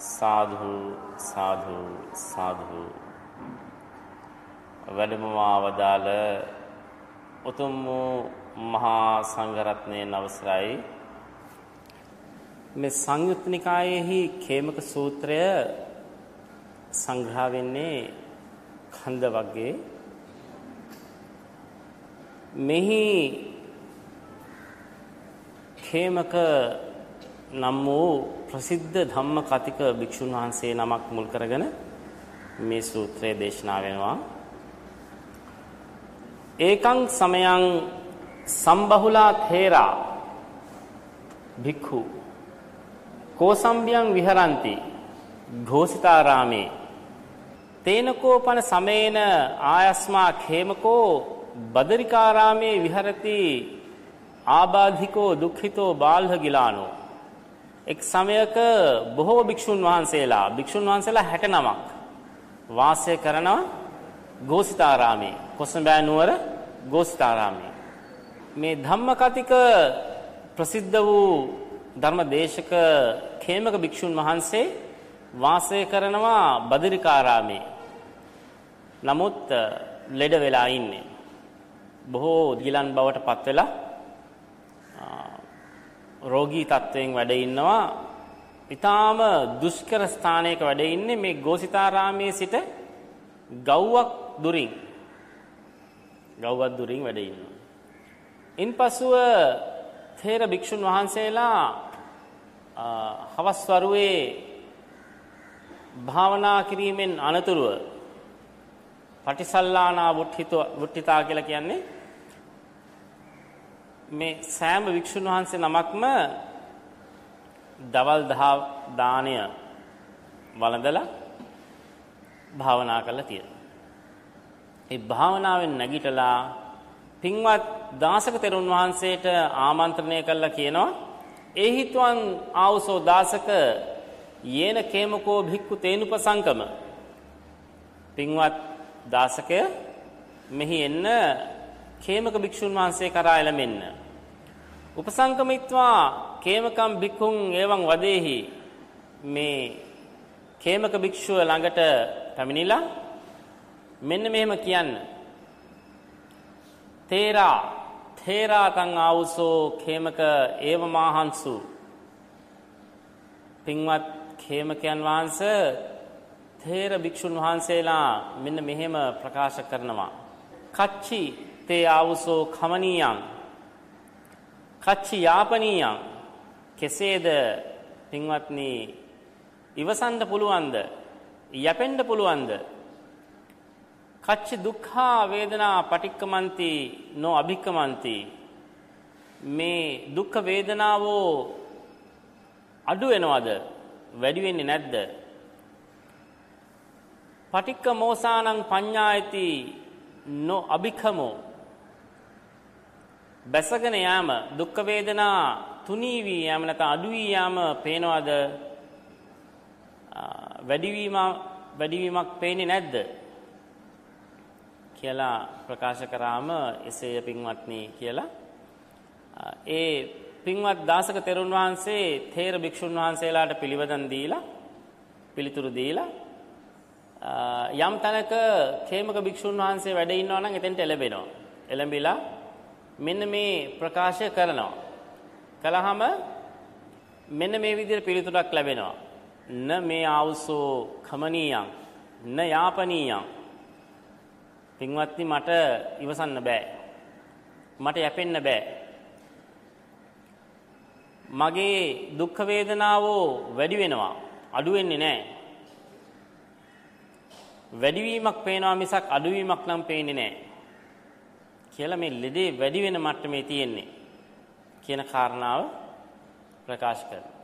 සාධු සාධු සාධු. වැඩමවා වදාළ උතුම් වූ මහා සංඝරත්නයේ අවසරයි මේ සංයුත් නිකායේහි khemක සූත්‍රය සංග්‍රහ වෙන්නේ ඛණ්ඩ වර්ගයේ මෙහි khemක නම් වූ ප්‍රසිද්ධ ධම්ම කතික භික්ෂුන් වහන්සේ නමක් මුල් කරගෙන මේ සූත්‍රය දේශනා වෙනවා. ඒකං සමයං සම්බහුලා තේරා. භික්ඛු කෝසම්බියං විහරಂತಿ ഘോසිතාරාමේ තේනකෝපන සමේන ආයස්මා khemකෝ බදරිකාරාමේ විහරති ආබාධිකෝ දුක්ඛිතෝ බාල්හ ගිලානෝ එක් සමයක බොහෝ භික්ෂුන් වහන්සේලා භික්ෂුන් වහන්සේලා 69ක් වාසය කරනවා ගෝසිතාරාමේ කොසඹෑ නුවර ගෝසිතාරාමේ. මේ ධම්මකතික ප්‍රසිද්ධ වූ ධර්මදේශක khemක භික්ෂුන් වහන්සේ වාසය කරනවා බදරිකාරාමේ. නමුත් ලෙඩ වෙලා ඉන්නේ. බොහෝ ගිලන් බවට පත් වෙලා රෝගී තත්වයෙන් වැඩ ඉන්නවා. ඊටාම දුෂ්කර ස්ථානයක වැඩ ඉන්නේ මේ ගෝසිතාරාමයේ සිට ගව්වක් දුරින්. ගව්වක් දුරින් වැඩ ඉන්නවා. ඉන්පසුව තේර භික්ෂුන් වහන්සේලා හවස් වරුවේ භාවනා කිරීමෙන් අනතුරුව පටිසල්ලානා වුට්ඨිතා කියලා කියන්නේ මේ සෑම වික්ෂුන් වහන්සේ නමක්ම දවල් දාණය වළඳලා භාවනා කරලා තියෙනවා. ඒ භාවනාවෙන් නැගිටලා පින්වත් දාසක තෙරුන් වහන්සේට ආමන්ත්‍රණය කළා කියනවා ඒ හිතුවන් ආවසෝ දාසක යේන කේමකෝ භික්ඛු තේනුපසංකම පින්වත් දාසකය මෙහි එන්න කේමක භික්ෂුන් වහන්සේ කරා එළමෙන්න. උපසංකමිත්වා කේමකම් භික්ඛුන් එවං වදේහි මේ කේමක භික්ෂුව ළඟට පැමිණිලා මෙන්න මෙහෙම කියන්න. තේරා තේරා තං ආවුසෝ කේමක ඒව මාහන්සු පින්වත් කේමකයන් වහන්සේ තේර භික්ෂුන් වහන්සේලා මෙන්න මෙහෙම ප්‍රකාශ කරනවා. කච්චි තේ ආවුසෝ කමනීයං කච්චි යාපනීයං. කෙසේද පින්වත්නි? ඉවසන්න පුළුවන්ද? යැපෙන්න පුළුවන්ද? කච්චි දුක්ඛා වේදනා පටික්කමන්ති නෝ අභික්කමන්ති. මේ දුක්ඛ වේදනාව අඩු වෙනවද? වැඩි වෙන්නේ නැද්ද? පටික්ක මෝසානං පඤ්ඤායති නො අභිඛමෝ බැසගෙන යාම දුක්ඛ වේදනා තුනී වී යාම නැත්නම් අඩු වී යාම පේනවද? වැඩිවීම වැඩිවීමක් පේන්නේ නැද්ද? කියලා ප්‍රකාශ කරාම එසේය පින්වත්නි කියලා. ඒ පින්වත් දාසක තෙරුන් වහන්සේ තේර භික්ෂුන් වහන්සේලාට පිළිවදන් දීලා පිළිතුරු දීලා යම් තැනක khemaka භික්ෂුන් වහන්සේ වැඩ ඉන්නවා නම් එතෙන්ට එළඹෙනවා. එළඹිලා මෙන්න මේ ප්‍රකාශය කරනවා. කලහම මෙන්න මේ විදිහට පිළිතුරක් ලැබෙනවා. න මේ ආවුසෝ කමනීයං න යාපනීයං පින්වත්නි මට ඉවසන්න බෑ. මට යැපෙන්න බෑ. මගේ දුක් වේදනාව වැඩි වෙනවා. අඩු වෙන්නේ නැහැ. වැඩිවීමක් පේනවා මිසක් අඩුවීමක් නම් පේන්නේ නැහැ. කියලා මේ ලෙඩේ වැඩි වෙන මට්ටමේ තියෙන්නේ කියන කාරණාව ප්‍රකාශ කරනවා.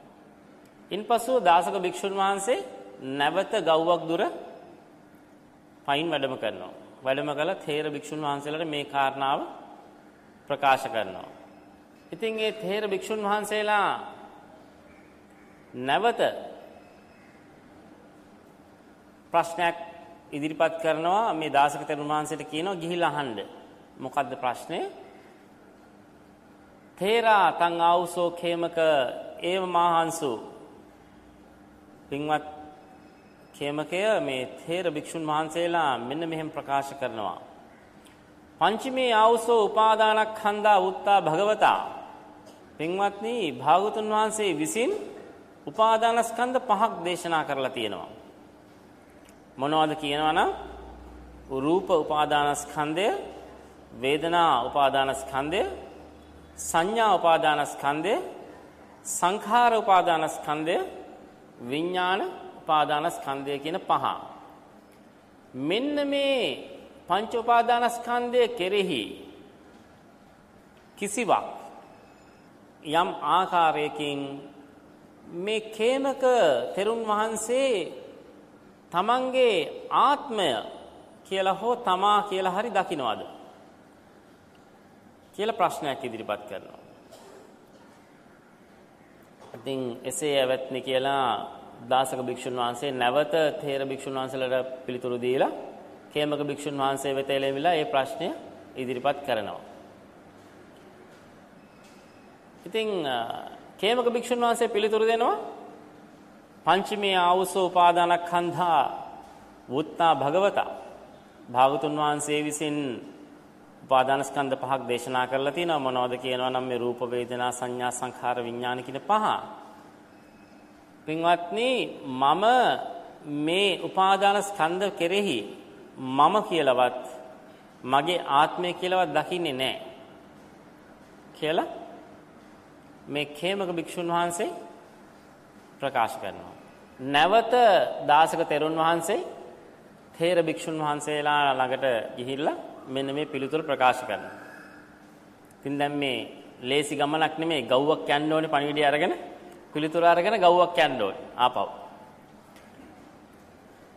ඉන්පසුව දාසක භික්ෂුන් වහන්සේ නැවත ගව්වක් දුර පයින් වැඩම කරනවා. වැඩම කළ තේර භික්ෂුන් වහන්සේලාට මේ කාරණාව ප්‍රකාශ කරනවා. ඉතින් ඒ තේර භික්ෂුන් වහන්සේලා නැවත ප්‍රශ්නයක් ඉදිරිපත් කරනවා මේ දාසක තෙරුන් වහන්සේට කියනවා ගිහිල්ලා අහන්න. මොකද්ද ප්‍රශ්නේ? තේරා තං ආවුසෝ khemaka ඒව මාහන්සු පින්වත් khemකය මේ තේර භික්ෂුන් වහන්සේලා මෙන්න මෙහෙම ප්‍රකාශ කරනවා. පංචමේ ආවුසෝ උපාදානස්කන්ධා උත්තා භගවතා පින්වත්නි භාගතුන් වහන්සේ විසින් උපාදානස්කන්ධ පහක් දේශනා කරලා තියෙනවා. මොනවද කියනවනම් රූප උපාදානස්කන්ධය වේදනා උපාදානස්කන්ධය සංඥා උපාදානස්කන්ධය සංඛාර උපාදානස්කන්ධය විඥාන උපාදානස්කන්ධය කියන පහ. මෙන්න මේ පංච උපාදානස්කන්ධය කෙරෙහි කිසිවක් යම් ආකාරයකින් මේ කේමක තෙරුන් වහන්සේ තමන්ගේ ආත්මය කියලා හෝ තමා කියලා හරි දකින්නවද කියලා ප්‍රශ්නයක් ඉදිරිපත් කරනවා. ඉතින් එසේ ඇවැත්නි කියලා දාසක භික්ෂුන් වහන්සේ නැවත තේර භික්ෂුන් වහන්සේලාට පිළිතුරු දීලා කේමක භික්ෂුන් වහන්සේ වෙත එළෙවිලා ඒ ප්‍රශ්නය ඉදිරිපත් කරනවා. ඉතින් කේමක භික්ෂුන් වහන්සේ පිළිතුරු දෙනවා පංචමේ ආවසෝ උපාදානස්කන්ධා වුත්තා භගවතා භාගතුන් වහන්සේ විසින් උපාදානස්කන්ධ පහක් දේශනා කරලා තියෙනවා මොනවද කියනවා නම් මේ රූප වේදනා සංඥා සංඛාර විඥාන කියන පහ. පින්වත්නි මම මේ උපාදානස්කන්ධ කෙරෙහි මම කියලාවත් මගේ ආත්මය කියලාවත් දකින්නේ නැහැ. කියලා මේ khemaka භික්ෂුන් වහන්සේ ප්‍රකාශ කරනවා. නැවත දාසක තෙරුන් වහන්සේ තේර භික්ෂුන් වහන්සේලා ළඟට ගිහිල්ලා මෙන්න මේ පිළිතුර ප්‍රකාශ කරනවා. ඉතින් දැන් මේ ලේසි ගමනක් නෙමෙයි ගව්වක් යන්න ඕනේ පණිවිඩය අරගෙන පිළිතුර අරගෙන ගව්වක් යන්න ඕනේ ආපහු.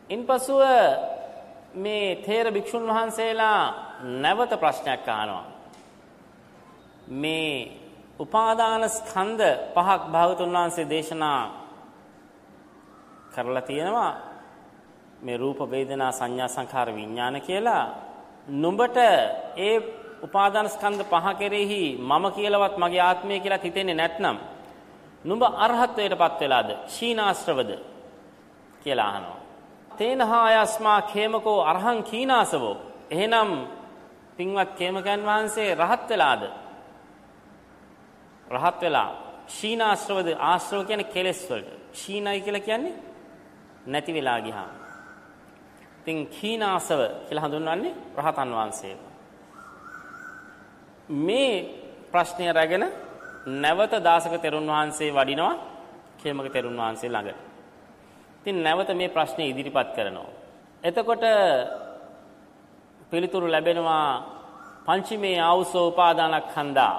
ඉන්පසුව මේ තේර භික්ෂුන් වහන්සේලා නැවත ප්‍රශ්නයක් අහනවා. මේ උපාදාන ස්කන්ධ පහක් භාගතුන් වහන්සේ දේශනා කරලා තියෙනවා මේ රූප වේදනා සංඥා සංඛාර විඥාන කියලා නුඹට ඒ උපාදාන ස්කන්ධ පහ කෙරෙහි මම කියලාවත් මගේ ආත්මය කියලා හිතෙන්නේ නැත්නම් නුඹ අරහත්ත්වයටපත් වෙලාද? ශීනාශ්‍රවද? කියලා අහනවා. තේනහායස්මා khemako අරහං කීනාසවෝ. එහෙනම් පින්වත් khemකයන් වහන්සේ රහත් වෙලාද? රහත් වෙලා. ශීනාශ්‍රවද ආශ්‍රව කියන්නේ කෙලෙස් වලට. ශීනයි කියලා කියන්නේ නැති වෙලා ගියාම. ඉතින් කීනාසව කියලා හඳුන්වන්නේ රහතන් වහන්සේව. මේ ප්‍රශ්නය රැගෙන නැවත දාසක තෙරුන් වහන්සේ වඩිනවා කේමක තෙරුන් වහන්සේ ළඟට. ඉතින් නැවත මේ ප්‍රශ්නේ ඉදිරිපත් කරනවා. එතකොට පිළිතුරු ලැබෙනවා පංචමේ ආවුසෝ උපාදානස්කන්ධා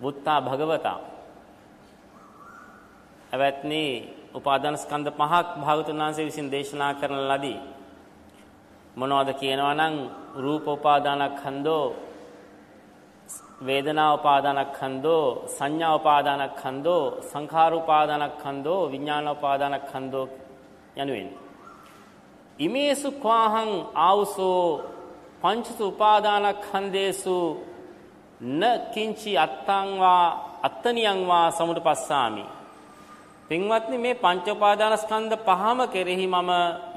බුත්තා භගවතා එවත්නි උපාදාන ස්කන්ධ පහක් භාගතුන් වහන්සේ විසින් දේශනා කරන ලදී මොනවද කියනවා නම් රූප උපාදානස්කන්ධෝ වේදනා උපාදානස්කන්ධෝ සංඥා උපාදානස්කන්ධෝ සංඛාර උපාදානස්කන්ධෝ විඥාන උපාදානස්කන්ධෝ යනුවෙන්. ඉමේසු ක්වාහං ආවුසෝ පංචසු උපාදානස්කන්ධේසු න කිංචි අත්තං වා අත්තනියං වා සමුදපස්සාමි. පින්වත්නි මේ පංච උපාදානස්කන්ධ පහම කෙරෙහි මම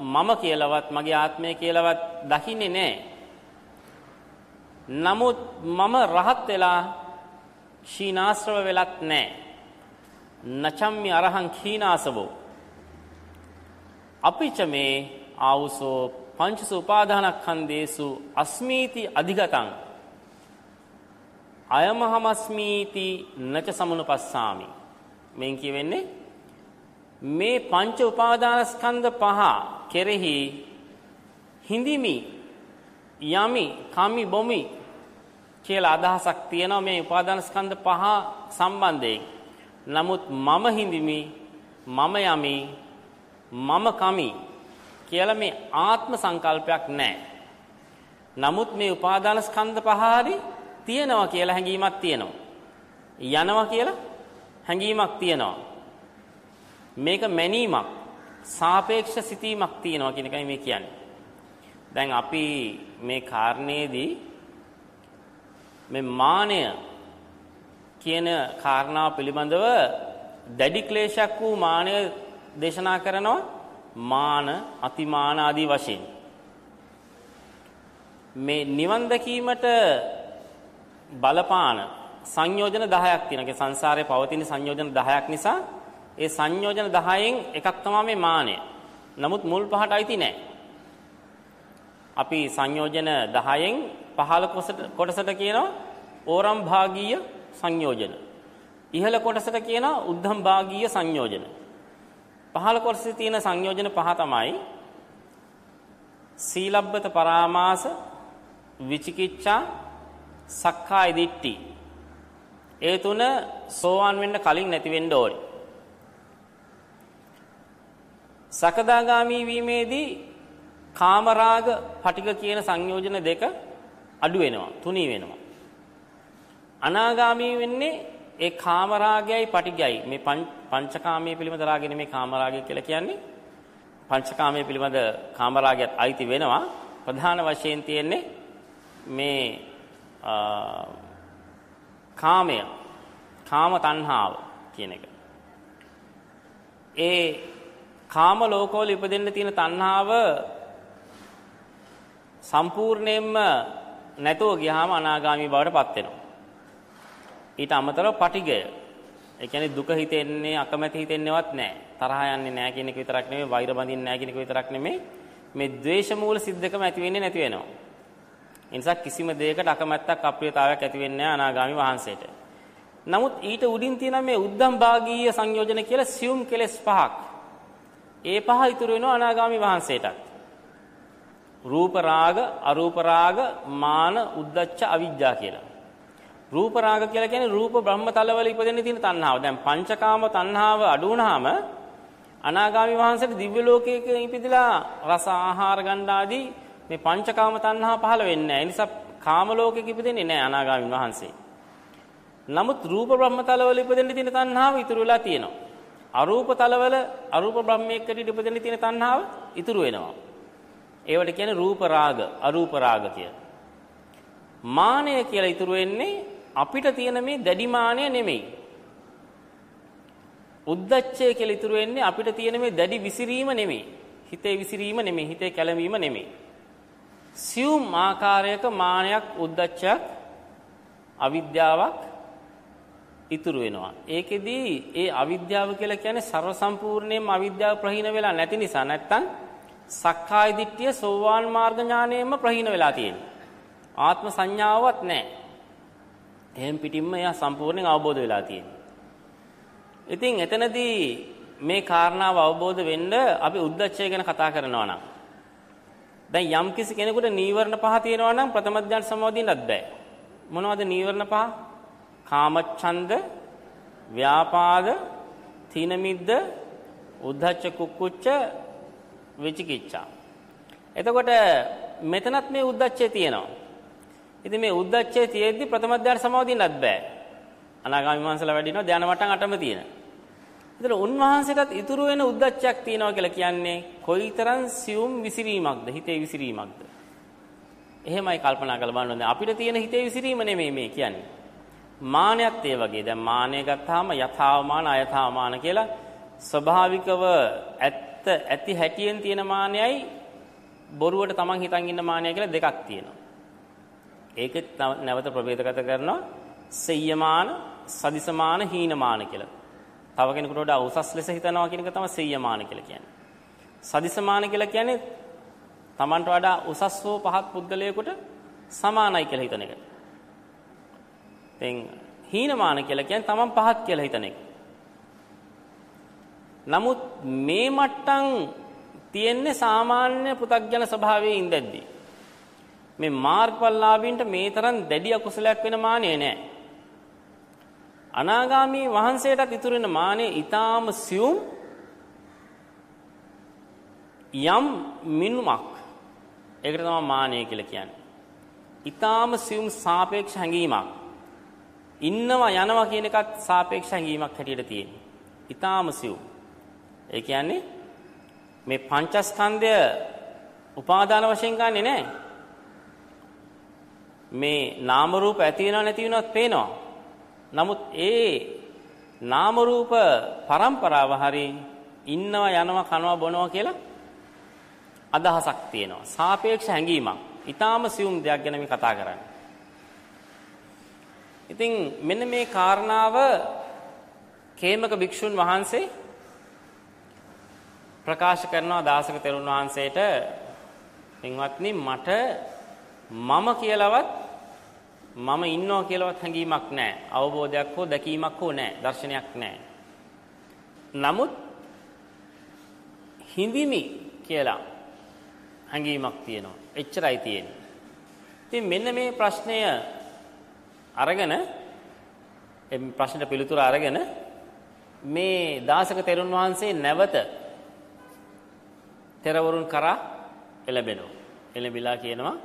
මම කියලාවත් මගේ ආත්මය කියලාවත් දකින්නේ නැහැ. නමුත් මම රහත් වෙලා ශීනාශ්‍රව වෙලත් නැහැ. නචම්මි අරහං කීනාසවෝ. අපිච මේ ආවුසෝ පංචස උපාදානස්කන්ධේසු අස්මීති අධිගතං අයමහමස්මීති නච සමුනුපස්සාමි මෙන් කියවෙන්නේ මේ පංච උපාදානස්කන්ධ පහ කෙරෙහි හිඳිමි යමි කමි බොමි කියලා අදහසක් තියෙනවා මේ උපාදානස්කන්ධ පහ සම්බන්ධයෙන්. නමුත් මම හිඳිමි මම යමි මම කමි කියලා මේ ආත්ම සංකල්පයක් නැහැ. නමුත් මේ උපාදානස්කන්ධ පහ හරි තියෙනවා කියලා හැඟීමක් තියෙනවා. යනවා කියලා හැඟීමක් තියෙනවා. මේක මැනීමක් සාපේක්ෂ සිතීමක් තියෙනවා කියන එකයි මේ කියන්නේ. දැන් අපි මේ කාරණේදී මේ මානය කියන කාරණාව පිළිබඳව දැඩි ක්ලේශයක් වූ මානය දේශනා කරනවා මාන අතිමාන ආදී වශයෙන් මේ නිවන් දැකීමට බලපාන සංයෝජන 10ක් තියෙනවා. සංසාරේ පවතින සංයෝජන 10ක් නිසා ඒ සංයෝජන 10න් එකක් තමයි මේ මානය. නමුත් මුල් පහට අයිති නැහැ. අපි සංයෝජන 10න් 15 කොටසට කියනවා ඕරම් භාගීය සංයෝජන. ඉහළ කොටසට කියනවා උද්ධම් භාගීය සංයෝජන. පහළ කොටසේ තියෙන සංයෝජන පහ තමයි සීලබ්බත පරාමාස විචිකිච්ඡා සක්කාය දිට්ඨි. ඒ තුන සෝවාන් වෙන්න කලින් නැති වෙන්න ඕනේ. සකදාගාමී වීමේදී කාමරාග පටික කියන සංයෝජන දෙක අඩු වෙනවා තුනී වෙනවා. අනාගාමී වෙන්නේ ඒ කාමරාගයයි පටිගයයි. මේ පංචකාමයේ පිළිබඳ රාගය නෙමේ කාමරාගය කියලා කියන්නේ. පංචකාමයේ පිළිබඳ කාමරාගයත් අයිති වෙනවා. ප්‍රධාන වශයෙන් තියෙන්නේ මේ කාමය කාම තණ්හාව කියන එක. ඒ කාම ලෝකවල ඉපදෙන්න තියෙන තණ්හාව සම්පූර්ණයෙන්ම නැතුව ගියාම අනාගාමී බවට පත් වෙනවා. ඊට අමතරව පටිගය. ඒ කියන්නේ දුක හිතෙන්නේ අකමැති හිතෙන්නේවත් නැහැ. තරහ යන්නේ නැහැ කියන එක විතරක් නෙමෙයි, වෛර බඳින්නේ නැහැ කියන එක විතරක් නෙමෙයි. මේ ද්වේෂ මූල සිද්දකම ඇති වෙන්නේ නැති වෙනවා. ඒ නිසා කිසිම දෙයකට අකමැත්තක් අප්‍රියතාවයක් ඇති වෙන්නේ නැහැ අනාගාමී වහන්සේට. නමුත් ඊට උඩින් තියෙන මේ උද්දම් භාගීය සංයෝජන කියලා සියුම් කෙලස් පහක්. ඒ පහ ඉතුරු වෙනවා අනාගාමි වහන්සේටත්. රූප රාග, අරූප රාග, මාන, උද්දච්ච, අවිජ්ජා කියලා. රූප රාග කියලා කියන්නේ රූප බ්‍රහ්ම තලවල ඉපදෙන්න තියෙන තණ්හාව. දැන් පංචකාම තණ්හාව අඩු වුණාම අනාගාමි වහන්සේට දිව්‍ය ලෝකයක ඉපදිලා රස ආහාර ගන්න ආදී මේ පංචකාම තණ්හා පහළ වෙන්නේ නැහැ. ඒ නිසා කාම ලෝකෙක ඉපදෙන්නේ නැහැ අනාගාමි වහන්සේ. නමුත් රූප බ්‍රහ්ම තලවල ඉපදෙන්න තියෙන තණ්හාව ඉතුරු වෙලා තියෙනවා. අරූප තලවල අරූප බ්‍රහ්මයකට ඉපදෙන්න තියෙන තණ්හාව ඉතුරු වෙනවා. ඒවට කියන්නේ රූප රාග, අරූප රාග කියලා. මානය කියලා ඉතුරු වෙන්නේ අපිට තියෙන මේ දැඩි මානය නෙමෙයි. උද්දච්චය කියලා ඉතුරු වෙන්නේ අපිට තියෙන මේ දැඩි විසිරීම නෙමෙයි. හිතේ විසිරීම නෙමෙයි, හිතේ කැළඹීම නෙමෙයි. සියුම් ආකාරයක මානයක්, උද්දච්චයක්, අවිද්‍යාවක් ඉතුරු වෙනවා. ඒකෙදී ඒ අවිද්‍යාව කියලා කියන්නේ ਸਰව සම්පූර්ණයෙන්ම අවිද්‍යාව ප්‍රහීන වෙලා නැති නිසා නැත්තම් සක්කාය දිට්ඨිය සෝවාන් මාර්ග ඥානයෙන්ම ප්‍රහීන වෙලා තියෙනවා. ආත්ම සංඥාවක් නැහැ. එහෙන් පිටින්ම එයා සම්පූර්ණයෙන් අවබෝධ වෙලා තියෙනවා. ඉතින් එතනදී මේ කාරණාව අවබෝධ වෙන්න අපි උද්දච්චය ගැන කතා කරනවා නම් දැන් යම් කිසි කෙනෙකුට නීවරණ පහ තියෙනවා නම් ප්‍රථම ඥාන සමාධියනත් බෑ. මොනවද නීවරණ පහ? කාමච්ඡන්ද, ව්‍යාපාද, තීන මිද්ද, උද්ධච්ච කුක්කුච්ච, විචිකිච්ඡා. එතකොට මෙතනත් මේ උද්දච්චය තියෙනවා. ඉතින් මේ උද්දච්චය තියෙද්දි ප්‍රථම ධ්‍යාන සමාධියන්නත් බෑ. අනාගාමී මනසල වැඩිනවා ධ්‍යාන මට්ටම් අටම තියෙන. ඒතර උන්වහන්සේටත් ඉතුරු වෙන උද්දච්චයක් තියෙනවා කියලා කියන්නේ කොයිතරම් සියුම් විසිරීමක්ද හිතේ විසිරීමක්ද. එහෙමයි කල්පනා කරලා බලන්න ඕනේ. අපිට තියෙන හිතේ විසිරීම නෙමෙයි මේ කියන්නේ. මානයත් ඒ වගේ. දැන් මානය ගත්තාම යථාමාන අයථාමාන කියලා ස්වභාවිකව ඇත්ත ඇති හැටියෙන් තියෙන මානයයි බොරුවට තමන් හිතන් ඉන්න මානය කියලා දෙකක් තියෙනවා. ඒකෙත් නැවත ප්‍රභේදගත කරනවා සෙය්‍යමාන, සදිසමාන, හීනමාන කියලා. තව කෙනෙකුට වඩා උසස් ලෙස හිතනවා කියන එක තමයි සෙය්‍යමාන කියලා කියන්නේ. සදිසමාන කියලා කියන්නේ තමන්ට වඩා උසස් වූ පහත් පුද්ගලයෙකුට සමානයි කියලා හිතන එක. දැන් හීනමාන කියලා කියන්නේ තමන් පහත් කියලා හිතන එක. නමුත් මේ මට්ටම් තියෙන්නේ සාමාන්‍ය පෘථග්ජන ස්වභාවයේ ඉඳද්දී. මේ මාර්ගඵලලාභීන්ට මේ තරම් දැඩි අකුසලයක් වෙන මානෙ නෑ. අනාගාමී වහන්සේටත් ඉතුරු වෙන මානෙ ඊටාම සියුම් යම් මිනුමක්. ඒකට තමයි මානෙ කියලා කියන්නේ. ඊටාම සියුම් සාපේක්ෂ හැඟීමක්. ඉන්නවා යනවා කියන එකත් සාපේක්ෂ හැඟීමක් හැටියට තියෙනවා. ඊටාම සියුම්. ඒ කියන්නේ මේ පංචස්කන්ධය උපාදාන වශයෙන් ගන්නෙ නෑ. මේ නාම රූප ඇති වෙනව නැති වෙනවත් පේනවා. නමුත් ඒ නාම රූප પરම්පරාව හරි ඉන්නවා යනවා කනවා බොනවා කියලා අදහසක් තියෙනවා. සාපේක්ෂ හැඟීමක්. ඊටාම සියුම් දෙයක් ගැන මේ කතා කරන්නේ. ඉතින් මෙන්න මේ කාරණාව කේමක භික්ෂුන් වහන්සේ ප්‍රකාශ කරනවා දාසක තෙරුන් වහන්සේට පින්වත්නි මට මම කියලාවත් මම ඉන්නවා කියලාවත් හැඟීමක් නැහැ. අවබෝධයක් හෝ දැකීමක් හෝ නැහැ. දර්ශනයක් නැහැ. නමුත් හිඳිමි කියලා හැඟීමක් තියෙනවා. එච්චරයි තියෙන්නේ. ඉතින් මෙන්න මේ ප්‍රශ්නය අරගෙන මේ ප්‍රශ්නෙට පිළිතුර අරගෙන මේ දාසක තෙරුන් වහන්සේ නැවත තෙරවරුන් කරා එළඹෙනවා. එළඹිලා කියනවා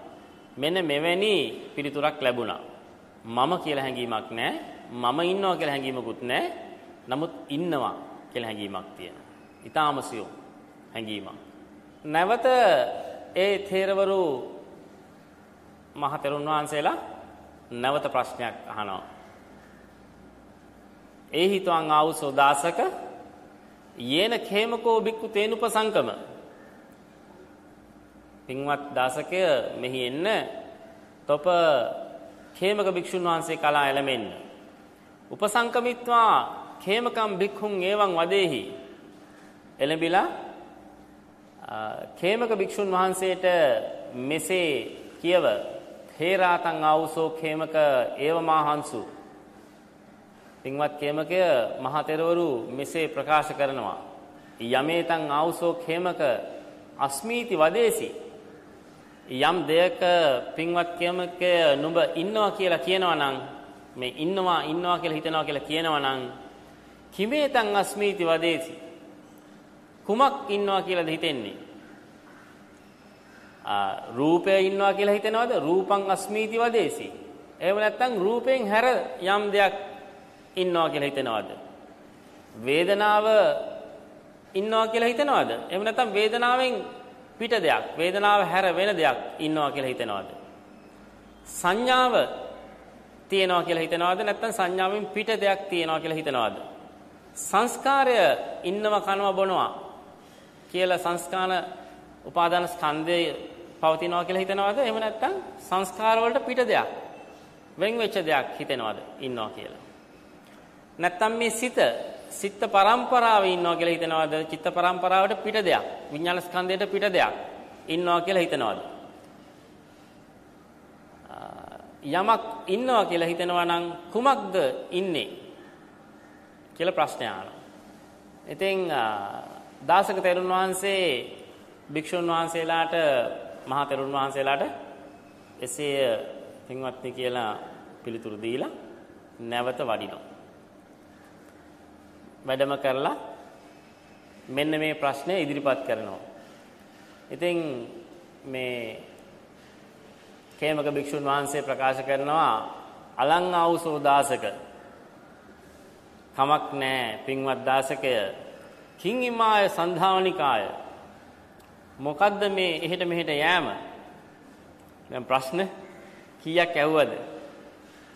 මෙන්න මෙවැනි පිළිතුරක් ලැබුණා. මම කියලා හැඟීමක් නැහැ. මම ඉන්නවා කියලා හැඟීමකුත් නැහැ. නමුත් ඉන්නවා කියලා හැඟීමක් තියෙනවා. ඊටාම සියුම් හැඟීමක්. නැවත ඒ තේරවරු මහතෙරුන් වහන්සේලා නැවත ප්‍රශ්නයක් අහනවා. ඒ හිතවන් ආවුසෝ දාසක යේන khemako bikku තේනුපසංකම? පින්වත් දාසකය මෙහි එන්න. තොප khemaka භික්ෂුන් වහන්සේ කලා එළමෙන්න. උපසංකමිත්වා khemකම් භික්ඛුන් එවං වදේහි. එළඹිලා khemaka භික්ෂුන් වහන්සේට මෙසේ කියව. හේරාතං ආවුසෝ khemක ඒවමාහංසු පින්වත් khemකය මහතෙරවරු මෙසේ ප්‍රකාශ කරනවා. යමේතං ආවුසෝ khemක අස්මීති වදේසි. යම් දෙයක පින්වත් කියමකය නුඹ ඉන්නවා කියලා කියනවා නම් මේ ඉන්නවා ඉන්නවා කියලා හිතනවා කියලා කියනවා නම් කිමේතං අස්මීති වදේසි. කුමක් ඉන්නවා කියලාද හිතෙන්නේ? ආ රූපය ඉන්නවා කියලා හිතනවද? රූපං අස්මීති වදේසි. එහෙම නැත්නම් රූපයෙන් හැර යම් දෙයක් ඉන්නවා කියලා හිතනවද? වේදනාව ඉන්නවා කියලා හිතනවද? එහෙම නැත්නම් වේදනාවෙන් පිට දෙයක් වේදනාව හැර වෙන දෙයක් ඉන්නවා කියලා හිතනවාද? සංඥාව තියෙනවා කියලා හිතනවාද? නැත්නම් සංඥාවෙන් පිට දෙයක් තියෙනවා කියලා හිතනවාද? සංස්කාරය ඉන්නව කනවා බොනවා කියලා සංස්කාන උපාදාන ස්කන්ධය පවතිනවා කියලා හිතනවාද එහෙම නැත්නම් සංස්කාර වලට පිට දෙයක් වෙන් වෙච්ච දෙයක් හිතනවාද ඉන්නවා කියලා නැත්නම් මේ සිත සිත් පරම්පරාවේ ඉන්නවා කියලා හිතනවාද? චිත්ත පරම්පරාවට පිට දෙයක්. විඥාන ස්කන්ධයට පිට දෙයක් ඉන්නවා කියලා හිතනවාද? යමක් ඉන්නවා කියලා හිතනවා නම් කුමක්ද ඉන්නේ කියලා ප්‍රශ්නය අහනවා. ඉතින් දාසක තෙරුන් වහන්සේ භික්ෂුන් වහන්සේලාට මහා තෙරුන් වහන්සේලාට එසේ පින්වත්නි කියලා පිළිතුරු දීලා නැවත වඩිනවා. වැඩම කරලා මෙන්න මේ ප්‍රශ්නය ඉදිරිපත් කරනවා. ඉතින් මේ කේමක භික්ෂුන් වහන්සේ ප්‍රකාශ කරනවා අලං ආවුසෝ දාසක කමක් නැහැ පින්වත් දාසකය කිං ඉමාය සන්ධාවනිකාය මොකද්ද මේ එහෙට මෙහෙට යෑම? දැන් ප්‍රශ්න කීයක් ඇහුවද?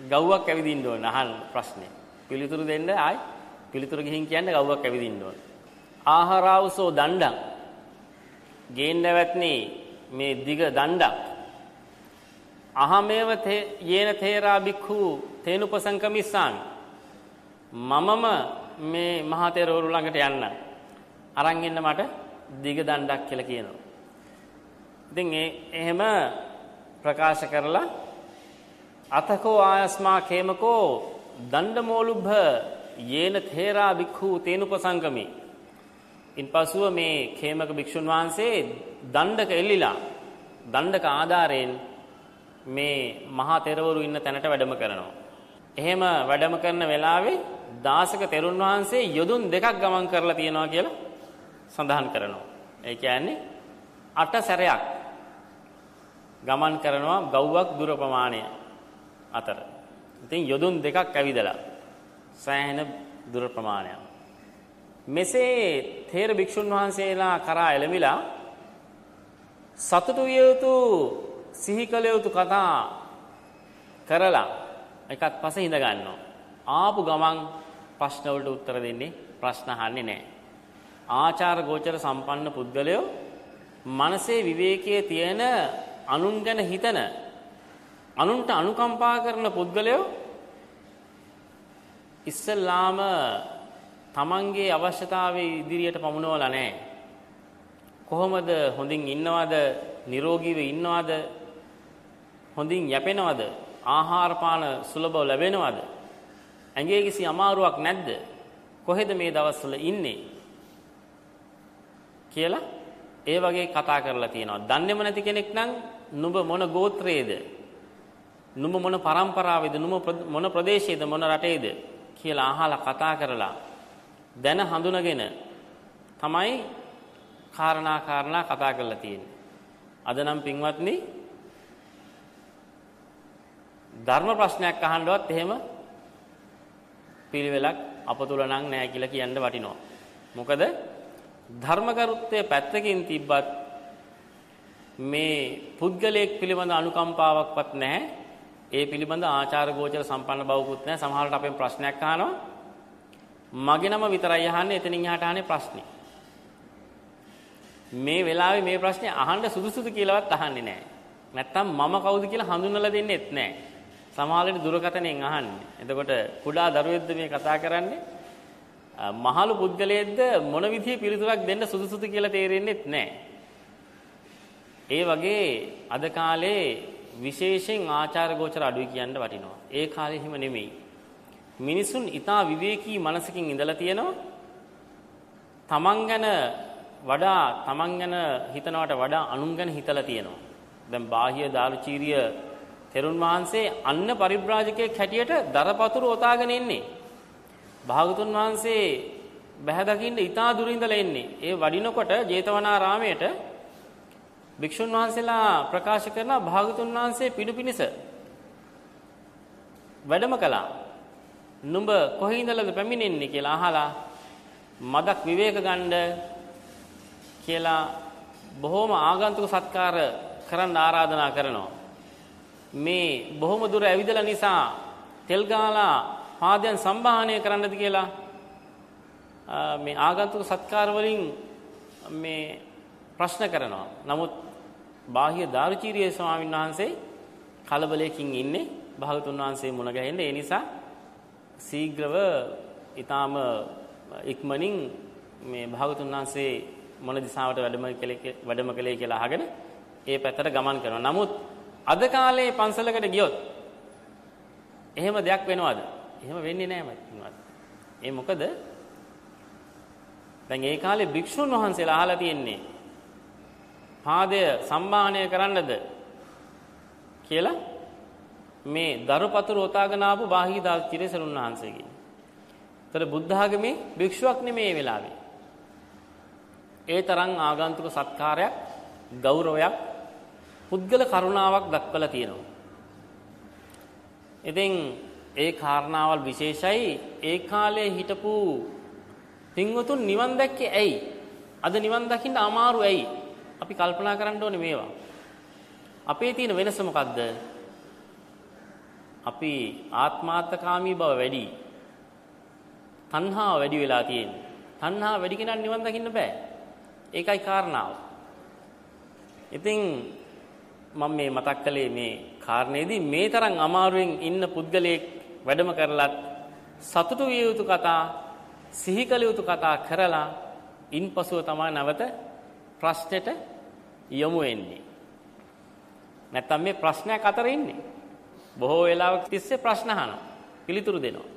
ගව්වක් ඇවිදින්න ඕන අහන්න ප්‍රශ්නේ. පිළිතුරු දෙන්න ආයි. පිළිතුරු ගිහින් කියන්නේ ගව්වක් ඇවිදින්න ඕන. ආහාරාවසෝ දණ්ඩං. ගේන්න නැවත්නි මේ දිග දණ්ඩක්. අහමේව යේන තේරා බික්ඛු තේනුපසංකමිස්සාමි මමම මේ මහා තෙරවරු ළඟට යන්න අරන් එන්න මට දිග දණ්ඩක් කියලා කියනවා. ඉතින් ඒ එහෙම ප්‍රකාශ කරලා අතකෝ ආයස්මා කේමකෝ දණ්ඩමෝලුභ යේන තේරා බික්ඛු තේනුපසංකමි. ඉන්පසුව මේ කේමක භික්ෂුන් වහන්සේ දණ්ඩක එල්ලිලා දණ්ඩක ආධාරයෙන් මේ මහා තෙරවරු ඉන්න තැනට වැඩම කරනවා. එහෙම වැඩම කරන වෙලාවේ දාසක තෙරුන් වහන්සේ යොදුන් දෙකක් ගමන් කරලා තියෙනවා කියලා සඳහන් කරනවා. ඒ කියන්නේ අට සැරයක් ගමන් කරනවා ගව්වක් දුර ප්‍රමාණය අතර. ඉතින් යොදුන් දෙකක් ඇවිදලා සෑහෙන දුර ප්‍රමාණයක්. මෙසේ තේර භික්ෂුන් වහන්සේලා කරා එළමිලා සතුටු විය යුතු සිහි කළ යුතු කතා කරලා එකත් පස්සේ ඉඳ ගන්නවා. ආපු ගමන් ප්‍රශ්න වලට උත්තර දෙන්නේ ප්‍රශ්න අහන්නේ නැහැ. ආචාර ගෝචර සම්පන්න පුද්ගලයෝ මනසේ විවේකයේ තියෙන අනුන් ගැන හිතන අනුන්ට අනුකම්පා කරන පුද්ගලයෝ ඉස්සල්ලාම තමන්ගේ අවශ්‍යතාවයේ ඉදිරියට පමුණවලා නැහැ. කොහොමද හොඳින් ඉන්නවද? නිරෝගීව ඉන්නවද? හොඳින් යැපෙනවද? ආහාර පාන සුලභව ලැබෙනවද? ඇඟේ කිසි අමාරුවක් නැද්ද? කොහෙද මේ දවස්වල ඉන්නේ? කියලා ඒ වගේ කතා කරලා තියෙනවා. දන්නේම නැති කෙනෙක් නම් නුඹ මොන ගෝත්‍රයේද? නුඹ මොන પરම්පරාවේද? නුඹ මොන ප්‍රදේශයේද? මොන රටේද? කියලා අහලා කතා කරලා දැන හඳුනගෙන තමයි කාරණා කාරණා කතා කරලා තියෙන්නේ. අද නම් පින්වත්නි ධර්ම ප්‍රශ්නයක් අහන්නවත් එහෙම පිළිවෙලක් අප තුල නම් නැහැ කියලා කියන්න වටිනවා. මොකද ධර්මගරුත්වයේ පැත්තකින් තිබ්බත් මේ පුද්ගලයෙක් පිළිබඳ අනුකම්පාවක්වත් නැහැ. ඒ පිළිබඳ ආචාර ගෝචර සම්පන්න බවකුත් නැහැ. සමහරවිට අපෙන් ප්‍රශ්නයක් අහනවා. මගේ නම විතරයි අහන්නේ එතනින් එහාට අහන්නේ ප්‍රශ්නේ. මේ වෙලාවේ මේ ප්‍රශ්නේ අහන්න සුදුසුද කියලාවත් අහන්නේ නැහැ. නැත්තම් මම කවුද කියලා හඳුන්වලා දෙන්නෙත් නැහැ. සමහරවිට දුරකථනයෙන් අහන්නේ. එතකොට කුඩා දරුවෙක්ද මේ කතා කරන්නේ? මහලු පුද්ගලයෙක්ද මොන විදිහේ පිළිතුරක් දෙන්න සුදුසුද කියලා තේරෙන්නේ නැහැ. ඒ වගේ අද කාලේ විශේෂයෙන් ආචාර ගෝචර අඩුයි කියන්න වටිනවා. ඒ කාලේ හිම නෙමෙයි. මිනිසුන් ඊටා විවේකී මනසකින් ඉඳලා තියෙනවා. තමන් ගැන වඩා තමන් ගැන හිතනවට වඩා අනුන් ගැන හිතලා තියෙනවා. දැන් බාහ්‍ය දාරුචීරිය තෙරුන් වහන්සේ අන්න පරිබ්‍රාජකයෙක් හැටියට දරපතුරු ඔතාගෙන ඉන්නේ. භාගතුන් වහන්සේ බැහැ දකින්න ඊටා දුර ඉඳලා එන්නේ. ඒ වඩිනකොට ජේතවනාරාමයට භික්ෂුන් වහන්සේලා ප්‍රකාශ කරන භාගතුන් වහන්සේ පිඩු පිනිස වැඩම කළා. නුඹ කොහේ ඉඳලාද පැමිණෙන්නේ කියලා අහලා මදක් විවේක ගන්න කියලා බොහොම ආගන්තුක සත්කාර කරන්න ආරාධනා කරනවා. මේ බොහොම දුර ඇවිදලා නිසා තෙල් ගාලා පාදයන් සම්බාහනය කරන්නද කියලා මේ ආගන්තුක සත්කාර වලින් මේ ප්‍රශ්න කරනවා. නමුත් බාහ්‍ය දාරුචීරිය ස්වාමීන් වහන්සේ කලබලයකින් ඉන්නේ භාගතුන් වහන්සේ මුණ ගැහෙන්නේ. ඒ නිසා ශීඝ්‍රව ඊටාම ඉක්මනින් මේ භාගතුන් වහන්සේ මොන දිශාවට වැඩම කළේ වැඩම කළේ කියලා අහගෙන ඒ පැත්තට ගමන් කරනවා. නමුත් අද කාලේ පන්සලකට ගියොත් එහෙම දෙයක් වෙනවද? එහෙම වෙන්නේ නැහැ මචං. ඒ මොකද? දැන් ඒ කාලේ භික්ෂුන් වහන්සේලා අහලා තියෙන්නේ පාදය සම්මානය කරන්නද කියලා මේ දරුපතුරු ඔතාගෙන ආපු බාහිදා තිරසරුන් වහන්සේගෙන්. ඒතර බුද්ධ ආගමේ භික්ෂුවක් නෙමේ මේ වෙලාවේ. ඒ තරම් ආගන්තුක සත්කාරයක් ගෞරවයක් පුද්ගල කරුණාවක් දක්වලා තියෙනවා. ඉතින් ඒ කාරණාවල් විශේෂයි ඒ කාලේ හිටපු පින්වතුන් නිවන් දැක්කේ ඇයි? අද නිවන් දකින්න අමාරු ඇයි? අපි කල්පනා කරන්න ඕනේ මේවා. අපේ තියෙන වෙනස මොකද්ද? අපි ආත්මාර්ථකාමී බව වැඩි. තණ්හාව වැඩි වෙලා තියෙන්නේ. තණ්හාව වැඩි කෙනා නිවන් දකින්න බෑ. ඒකයි කාරණාව. ඉතින් මම මේ මතක් කළේ මේ කාරණේදී මේ තරම් අමාරුවෙන් ඉන්න පුද්ගලයෙක් වැඩම කරලත් සතුටු විය යුතු කතා සිහි කළ යුතු කතා කරලා ඉන්පසුව තමයි නැවත ප්‍රශ්නෙට යොමු වෙන්නේ. නැත්තම් මේ ප්‍රශ්නයක් අතර ඉන්නේ. බොහෝ වෙලාවක තිස්සේ ප්‍රශ්න අහනවා. පිළිතුරු දෙනවා.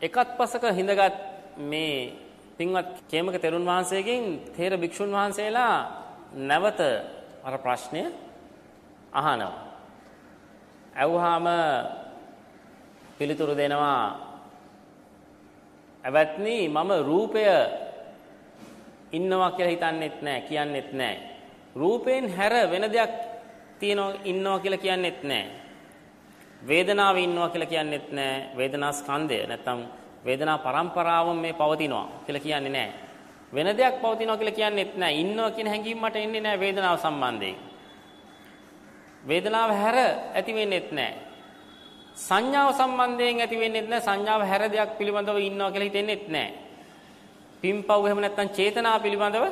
එකත් පසක හිඳගත් මේ පින්වත් කේමක තෙරුන් වහන්සේගෙන් තේර භික්ෂුන් වහන්සේලා නැවත අර ප්‍රශ්නය අහනවා. ඇව්හාම පිළිතුරු දෙනවා ඇවැත්නි මම රූපය ඉන්නවා කියලා හිතන්නෙත් නැහැ කියන්නෙත් නැහැ. රූපයෙන් හැර වෙන දෙයක් තියෙනවා ඉන්නවා කියලා කියන්නෙත් නැහැ. වේදනාව ඉන්නවා කියලා කියන්නෙත් නැහැ. වේදනා ස්කන්ධය නැත්තම් වේදනා පරම්පරාවම මේ පවතිනවා කියලා කියන්නේ නැහැ. වෙන දෙයක් පවතිනවා කියලා කියන්නෙත් නැහැ. ඉන්නවා කියන හැඟීම මට එන්නේ නැහැ වේදනාව සම්බන්ධයෙන්. වේදනාව හැර ඇති වෙන්නේත් නැහැ. සංඥාව සම්බන්ධයෙන් ඇති වෙන්නේත් නැහැ. සංඥාව හැර දෙයක් පිළිබඳව ඉන්නවා කියලා හිතෙන්නේත් නැහැ. පිම්පව් එහෙම නැත්නම් චේතනා පිළිබඳව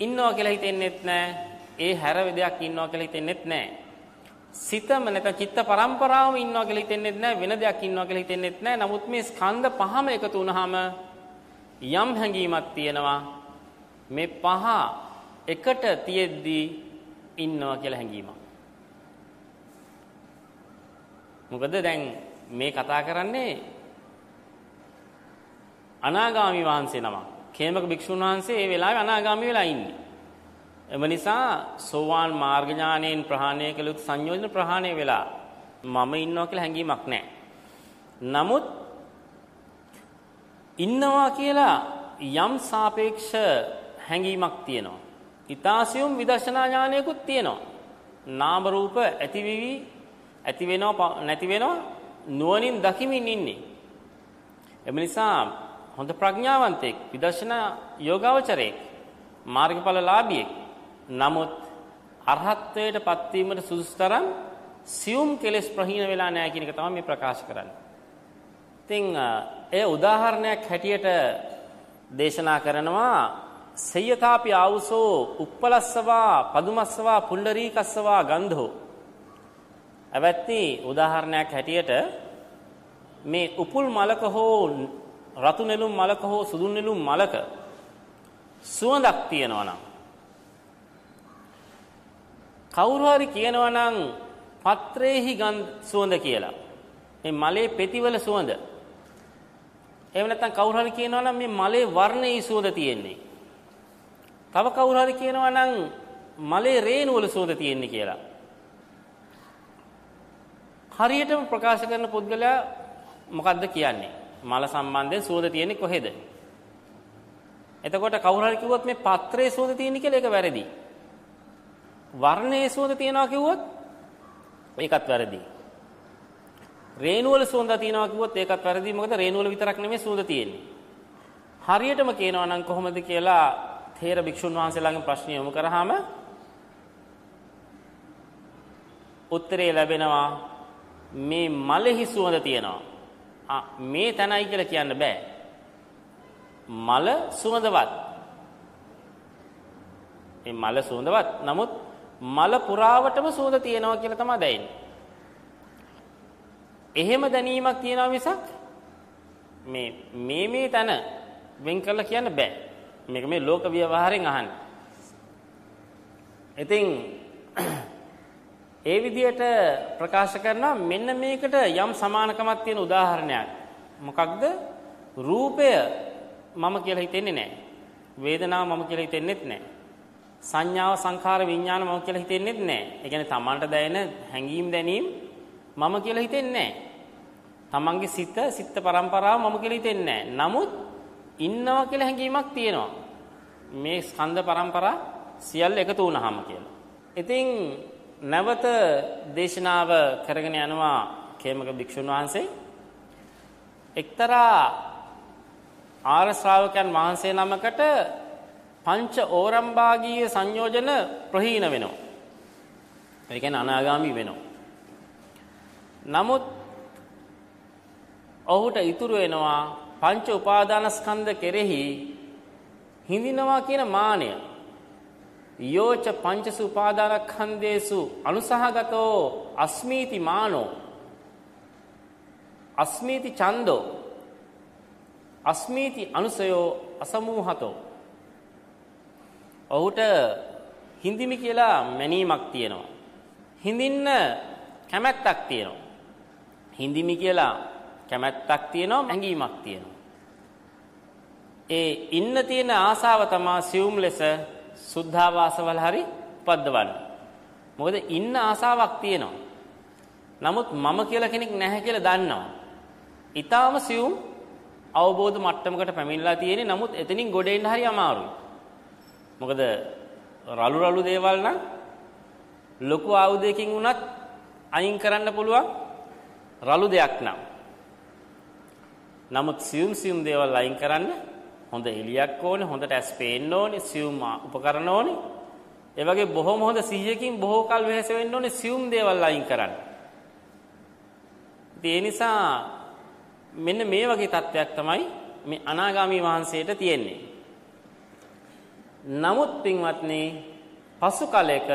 ඉන්නවා කියලා හිතෙන්නේත් නැහැ. ඒ හැර දෙයක් ඉන්නවා කියලා හිතෙන්නේත් නැහැ. සිතම නැත්නම් චිත්ත පරම්පරාවම ඉන්නවා කියලා හිතෙන්නේත් නැහැ. වෙන දෙයක් ඉන්නවා කියලා හිතෙන්නේත් නැහැ. නමුත් මේ ස්කන්ධ පහම එකතු වුනහම යම් හැඟීමක් තියෙනවා. මේ පහ එකට තියෙද්දී ඉන්නවා කියලා හැඟීමක්. මොකද දැන් මේ කතා කරන්නේ අනාගාමි වහන්සේ නමක්. කේමක භික්ෂුන් වහන්සේ ඒ වෙලාවේ අනාගාමි වෙලා ඉන්නේ. එම නිසා සෝවාන් මාර්ග ඥානයෙන් ප්‍රහාණය කළ යුතු සංයෝජන ප්‍රහාණය වෙලා මම ඉන්නවා කියලා හැඟීමක් නැහැ. නමුත් ඉන්නවා කියලා යම් සාපේක්ෂ හැඟීමක් තියෙනවා. ඊතාසියුම් විදර්ශනා ඥානයකුත් තියෙනවා. නාම රූප ඇතිවිවි ඇති වෙනව නැති වෙනව නුවණින් දකිමින් ඉන්නේ. එම නිසා හොඳ ප්‍රඥාවන්තෙක් විදර්ශනා යෝගාවචරයෙක් මාර්ගඵලලාභියෙක් නමුත් අරහත්ත්වයට පත්වීමට සුදුසු තරම් සියුම් කෙලෙස් ප්‍රහීන වෙලා නැහැ කියන එක තමයි මේ ප්‍රකාශ කරන්නේ. ඉතින් එය උදාහරණයක් හැටියට දේශනා කරනවා සය්‍යතාපි ආවුසෝ උප්පලස්සවා පදුමස්සවා පුණ්ඩරීකස්සවා ගන්ධෝ ඇවැත්නි උදාහරණයක් හැටියට මේ උපුල් මලක හෝ රතු නෙළුම් මලක හෝ සුදු නෙළුම් මලක සුවඳක් තියෙනවා නම් කවුරු හරි කියනවා නම් පත්‍රේහි ගන්ධ සුවඳ කියලා. මේ මලේ පෙතිවල සුවඳ. එහෙම නැත්නම් කවුරු හරි කියනවා නම් මේ මලේ වර්ණයේ සුවඳ තියෙන්නේ. තව කවුරු හරි කියනවා නම් මලේ රේණු වල සුවඳ තියෙන්නේ කියලා. හරියටම ප්‍රකාශ කරන පුද්ගලයා මොකද්ද කියන්නේ? මල සම්බන්ධයෙන් සුවඳ තියෙන්නේ කොහෙද? එතකොට කවුරු හරි කිව්වොත් මේ පත්‍රයේ සුවඳ තියෙන්නේ කියලා ඒක වැරදි. වර්ණයේ සුවඳ තියනවා කිව්වොත් ඒකත් වැරදි. රේණු වල සුවඳ තියනවා කිව්වොත් ඒකත් වැරදි. මොකද රේණු වල විතරක් නෙමෙයි සුවඳ තියෙන්නේ. හරියටම කියනවා නම් කොහොමද කියලා තේර භික්ෂුන් වහන්සේලාගෙන් ප්‍රශ්න යොමු කරාම උත්තරේ ලැබෙනවා මේ මලෙහි සුවඳ තියෙනවා. මේ තැනයි කියලා කියන්න බෑ. මල සුවඳවත්. මේ මල සුවඳවත්. නමුත් මල පුරාවටම සුවඳ තියෙනවා කියලා තමයි දැනෙන්නේ. එහෙම දැනීමක් තියෙනවා මිසක් මේ මේ මේ තැන වෙන් කරලා කියන්න බෑ. මේක මේ ලෝක ව්‍යවහාරයෙන් අහන්නේ. ඉතින් ඒ විදිහට ප්‍රකාශ කරනවා මෙන්න මේකට යම් සමානකමක් තියෙන උදාහරණයක්. මොකක්ද? රූපය මම කියලා හිතෙන්නේ නැහැ. වේදනාව මම කියලා හිතෙන්නෙත් නැහැ. සංඥාව සංඛාර විඥාන මම කියලා හිතෙන්නෙත් නැහැ. ඒ කියන්නේ තමන්ට දැනෙන හැඟීම් දැනීම් මම කියලා හිතෙන්නේ නැහැ. තමන්ගේ සිත සිත පරම්පරාව මම කියලා හිතෙන්නේ නැහැ. නමුත් ඉන්නවා කියලා හැඟීමක් තියෙනවා. මේ ස්කන්ධ පරම්පරා සියල්ල එකතු වුණාම කියලා. ඉතින් නැවත දේශනාව කරගෙන යනවා කේමක භික්ෂුන් වහන්සේ එක්තරා ආර්ය ශ්‍රාවකයන් වහන්සේ නමකට පංච ඕරම්භාගීය සංයෝජන ප්‍රහීන වෙනවා. ඒ කියන්නේ අනාගාමි වෙනවා. නමුත් ඔහුට ඉතුරු වෙනවා පංච උපාදානස්කන්ධ කෙරෙහි හිඳිනවා කියන මානය. යෝච පංචසු උපාදානස්කන්ධේසු අනුසහගතෝ අස්මීති මානෝ අස්මීති ඡන්தோ අස්මීති අනුසයෝ අසමූහතෝ ඔහුට හිඳිමි කියලා මැනීමක් තියෙනවා. හිඳින්න කැමැත්තක් තියෙනවා. හිඳිමි කියලා කැමැත්තක් තියෙනවා හැඟීමක් තියෙනවා. ඒ ඉන්න තියෙන ආසාව තමා සියුම් ලෙස සුද්ධාවාසවල හරි උපද්දවන්නේ. මොකද ඉන්න ආසාවක් තියෙනවා. නමුත් මම කියලා කෙනෙක් නැහැ කියලා දන්නවා. ඊටාම සියුම් අවබෝධ මට්ටමකට පැමිණලා තියෙන්නේ. නමුත් එතනින් ගොඩ එන්න හරි අමාරුයි. මොකද රළු රළු දේවල් නම් ලොකු ආයුධයකින් වුණත් අයින් කරන්න පුළුවන් රළු දෙයක් නම්. නමුත් සියුම් සියුම් දේවල් අයින් කරන්න හොඳ එලියක් ඕනේ, හොඳට ඇස් පේන්න ඕනේ, සියුම් උපකරණ ඕනේ. ඒ වගේ බොහොම හොඳ සිහියකින් බොහෝ කල් වෙහෙස වෙන්න ඕනේ සියුම් දේවල් අයින් කරන්න. ඒ නිසා මෙන්න මේ වගේ තත්ත්වයක් තමයි මේ අනාගාමී වහන්සේට තියෙන්නේ. නමුත් පින්වත්නි පසු කලයක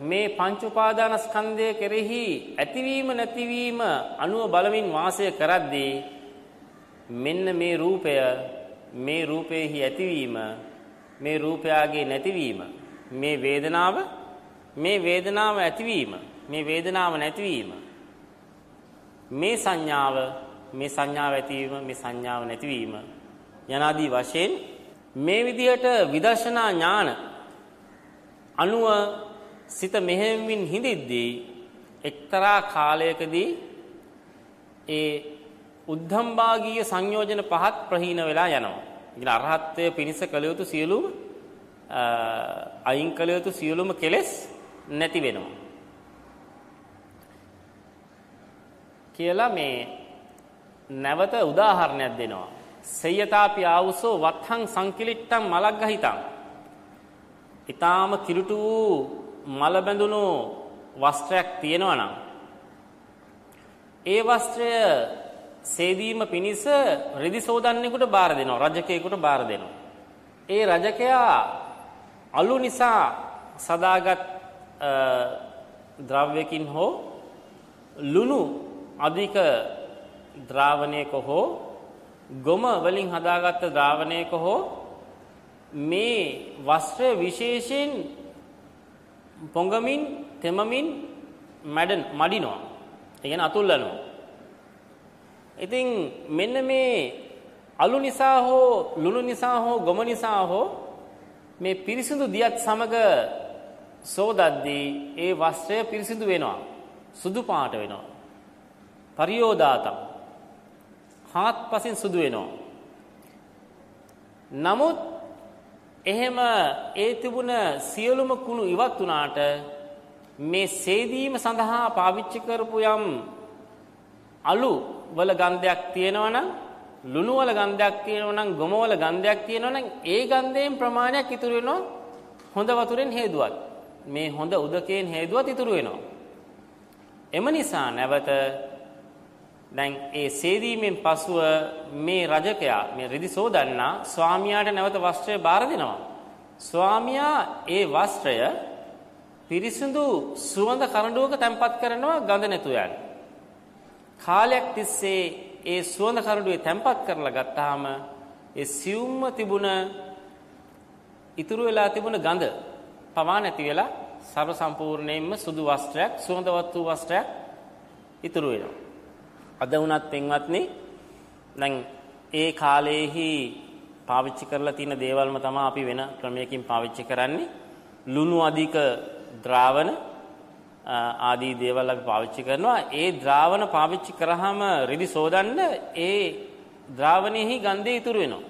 මේ පංච උපාදානස්කන්ධය කෙරෙහි ඇතිවීම නැතිවීම අනුව බලමින් වාසය කරද්දී මෙන්න මේ රූපය මේ රූපේහි ඇතිවීම මේ රූපයාගේ නැතිවීම මේ වේදනාව මේ වේදනාව ඇතිවීම මේ වේදනාව නැතිවීම. මේ සංඥාව මේ සංඥාව ඇතිවීම මේ සංඥාව නැතිවීම යනාදී වශයෙන් මේ විදිහට විදර්ශනා ඥාන අනුව සිත මෙහෙමින් හිඳිද්දී එක්තරා කාලයකදී ඒ උද්ධම්භාගීය සංයෝජන පහත් ප්‍රහීන වෙලා යනවා. ඉතින් අරහත්ත්වයේ පිනිස කළ යුතු සියලුම අයින් කළ යුතු සියලුම කෙලෙස් නැති වෙනවා. කියලා මේ නැවත උදාහරණයක් දෙනවා. සයතාපි ආවුසෝ වත්හං සංකිලිට්ටම් මලග්ගහිතං. ඊටාම කිලුටු වූ මල බැඳුණු වස්ත්‍රයක් තියෙනවා නම් ඒ වස්ත්‍රය සේදීම පිණිස රෙදි සෝදන්නෙකුට බාර දෙනවා රජකයෙකුට බාර දෙනවා. ඒ රජකයා අලු නිසා සදාගත් ද්‍රව්‍යකින් හෝ ලුණු අධික ද්‍රාවණයක හෝ ගොම වලින් හදාගත්ත ද්‍රාවණයක හෝ මේ වස්ත්‍රය විශේෂයෙන් පොඟමින් තෙමමින් මැඩන් මඩිනවා. ඒ කියන්නේ අතුල්ලනවා. ඉතින් මෙන්න මේ අලු නිසා හෝ ලුණු නිසා හෝ ගොම නිසා හෝ මේ පිරිසිදු දියත් සමග සෝදද්දී ඒ වස්ත්‍රය පිරිසිදු වෙනවා. සුදු පාට වෙනවා. පරියෝදාතම්. හාත්පසින් සුදු වෙනවා. නමුත් එහෙම ඒ තිබුණ සියලුම කුණු ඉවත් වුණාට මේ සේදීම සඳහා පාවිච්චි කරපු යම් අලු වල ගන්ධයක් තියෙනවා නම් ලුණු වල ගන්ධයක් තියෙනවා නම් ගොම වල ගන්ධයක් තියෙනවා නම් ඒ ගන්ධයෙන් ප්‍රමාණයක් ඉතුරු වෙනවා හොඳ වතුරෙන් හේදුවත්. මේ හොඳ උදකයෙන් හේදුවත් ඉතුරු වෙනවා. එම නිසා නැවත දැන් ඒ සේදීමෙන් පසුව මේ රජකයා මේ රිදි සෝදන්නා ස්වාමියාට නැවත වස්ත්‍රය බාර දෙනවා. ස්වාමියා ඒ වස්ත්‍රය පිරිසිදු සුවඳ කරඬුවක තැම්පත් කරනවා ගඳ නැතුව යන්නේ. කාලයක් තිස්සේ ඒ සුවඳ කරඬුවේ තැම්පත් කරලා ගත්තාම ඒ සියුම්ම තිබුණ ඉතුරු වෙලා තිබුණ ගඳ පවා නැති වෙලා සර්ව සම්පූර්ණයෙන්ම සුදු වස්ත්‍රයක් සුවඳවත් වූ වස්ත්‍රයක් ඉතුරු වෙනවා. අද වුණත් පින්වත්නි දැන් ඒ කාලයේහි පාවිච්චි කරලා තියෙන දේවල්ම තමයි අපි වෙන ක්‍රමයකින් පාවිච්චි කරන්නේ. ලුණු අධික ද්‍රාවණ ආදී දේවල් අපි පාවිච්චි කරනවා. ඒ ද්‍රාවණ පාවිච්චි කරාම රිදි සෝදන්න ඒ ද්‍රාවණයෙහි ගන්ධය ඉතුරු වෙනවා.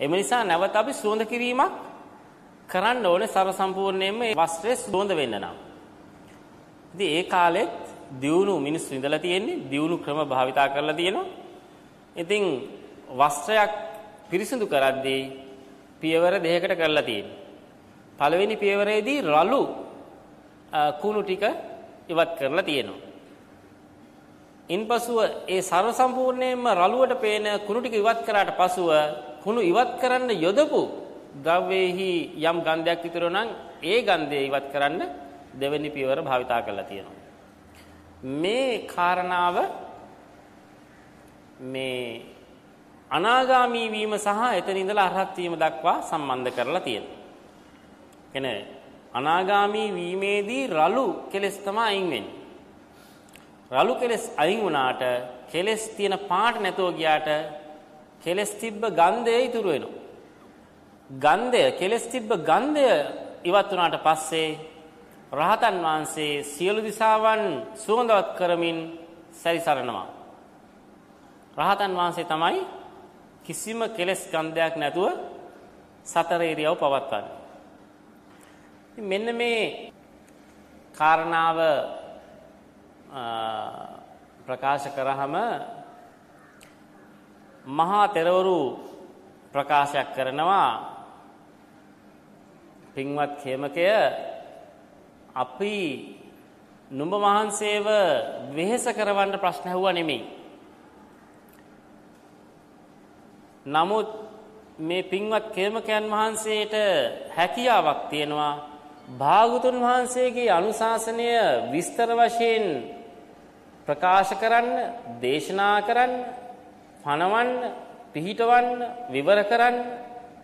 එම නිසා නැවත අපි සුවඳ කිරීමක් කරන්න ඕනේ සර සම්පූර්ණයෙන්ම මේ වස්ත්‍රය සුවඳ වෙන්න නම්. ඉතින් ඒ කාලෙත් දියුණු මිනිස්සු ඉඳලා තියෙන්නේ දියුණු ක්‍රම භාවිතා කරලා තියෙනවා. ඉතින් වස්ත්‍රයක් පිරිසිදු කරද්දී පියවර දෙකකට කරලා තියෙනවා. පළවෙනි පියවරේදී රළු කුණු ටික ඉවත් කරලා තියෙනවා. ඉන්පසුව ඒ ਸਰව සම්පූර්ණයෙන්ම රළුවට පේන කුණු ටික ඉවත් කරාට පසුව කුණු ඉවත් කරන්න යොදපු ද්‍රව්‍යෙහි යම් ගන්ධයක් ඉතුරු නම් ඒ ගන්ධය ඉවත් කරන්න දෙවෙනි පියවර භාවිතා කරලා තියෙනවා. මේ කාරණාව මේ අනාගාමී වීම සහ එතන ඉඳලා අරහත් වීම දක්වා සම්බන්ධ කරලා තියෙනවා. කියන්නේ අනාගාමී වීමේදී රළු කෙලස් තමයි අයින් වෙන්නේ. රළු කෙලස් අයින් වුණාට කෙලස් තියෙන පාට නැතෝ ගියාට කෙලස් තිබ්බ ගන්ධය ඉතුරු වෙනවා. ගන්ධය කෙලස් තිබ්බ ගන්ධය ඉවත් වුණාට පස්සේ රහතන් වහන්සේ සියලු දිසාවන් සුවඳවත් කරමින් සැරිසරනවා. රහතන් වහන්සේ තමයි කිසිම කෙලස් ගන්ධයක් නැතුව සතර ඉරියව් පවත්වන්නේ. මෙන්න මේ කාරණාව ප්‍රකාශ කරාම මහා තෙරවරු ප්‍රකාශයක් කරනවා පින්වත් khemකය අපි නුඹ වහන්සේව වෙහෙස කරවන්න ප්‍රශ්න ඇහුවා නෙමෙයි. නමුත් මේ පින්වත් khemකයන් වහන්සේට හැකියාවක් තියෙනවා භාගතුන් වහන්සේගේ අනුශාසනය විස්තර වශයෙන් ප්‍රකාශ කරන්න, දේශනා කරන්න, පණවන්න, පිහිටවන්න, විවර කරන්න,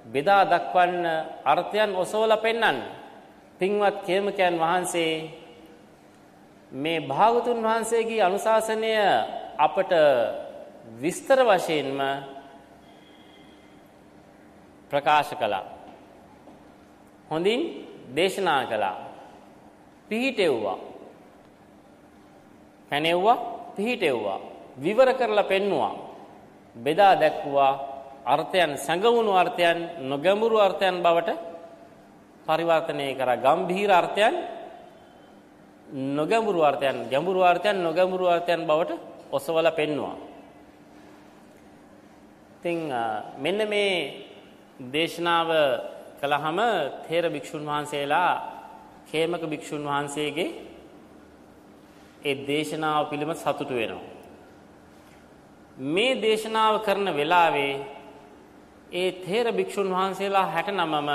බෙදා දක්වන්න, අර්ථයන් ඔසවලා පෙන්වන්න. පින්වත් කේමකයන් වහන්සේ මේ භාගතුන් වහන්සේගේ අනුශාසනය අපට විස්තර වශයෙන්ම ප්‍රකාශ කළා. හොඳින් දේශනා කළා. පිහිටෙව්වා. පැනෙව්වා පිහිටෙව්වා. විවර කරලා පෙන්නවා. බෙදා දැක්වුවා අර්ථයන් සැඟවුණු අර්ථයන් නොගැඹුරු අර්ථයන් බවට පරිවර්තනය කරා. ගම්භීර අර්ථයන් නොගැඹුරු අර්ථයන් ගැඹුරු අර්ථයන් නොගැඹුරු අර්ථයන් බවට ඔසවලා පෙන්නවා. ඉතින් මෙන්න මේ දේශනාව කළාම තේර භික්ෂුන් වහන්සේලා khemaka භික්ෂුන් වහන්සේගේ ඒ දේශනාව පිළිබඳ සතුටු වෙනවා. මේ දේශනාව කරන වෙලාවේ ඒ තේර භික්ෂුන් වහන්සේලා 69ම